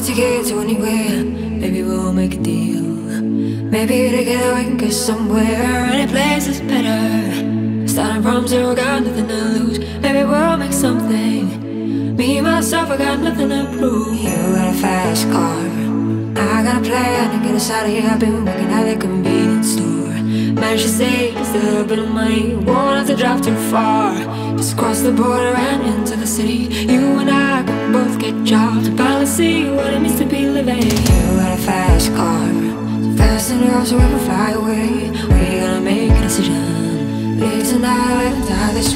wanna get to anywhere. Maybe we'll make a deal. Maybe together we can go somewhere. Any place is better. Starting from zero, got nothing to lose. Maybe we'll make something. Me myself, I got nothing to prove. You got a fast car. I got a plan to get us out of here. I've been working at the convenience store. To save just a little bit of money. Won't have to drive too far. Just cross the border and into the city. You and I can both get jobs. Finally see what it means to be living. You got a fast car. Fast enough so we can fly away. We're gonna make a decision. Live tonight, live die this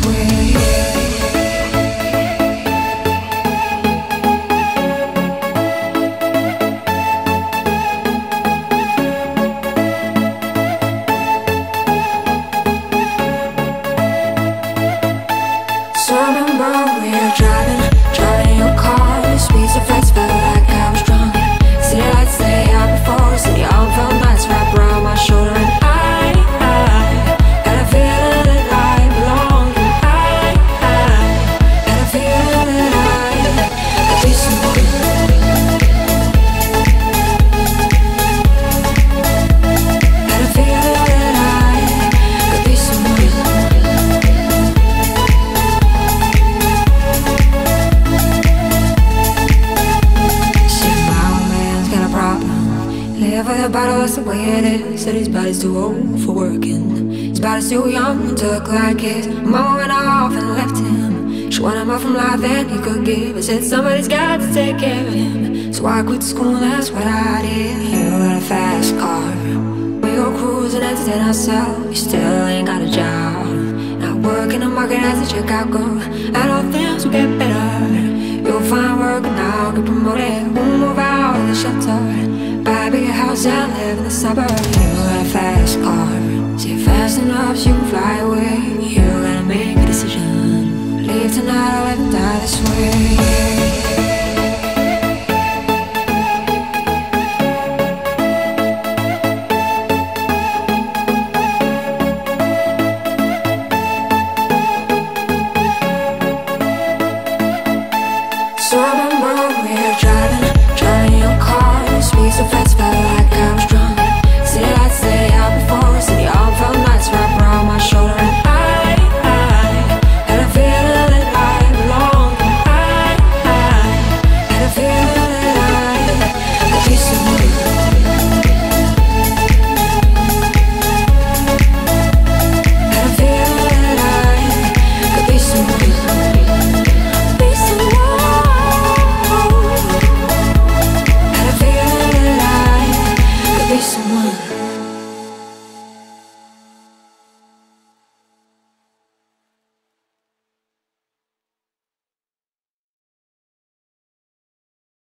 bottle, that's the way it is. Said his body's too old for working. His body's too young to look like his. Mama went off and left him. She wanted more from life than he could give. I said somebody's got to take care of him. So I quit school, that's what I did. You got a fast car. We go cruising, entertain ourselves. You still ain't got a job. Not working the market as a checkout girl. I know things will get better. You'll find work now, get promoted. We'll move out of the shelter. Buy a bigger house live in the suburbs You got a fast car. See it fast enough, you can fly away. You gotta make a decision. Leave tonight or live die this way. So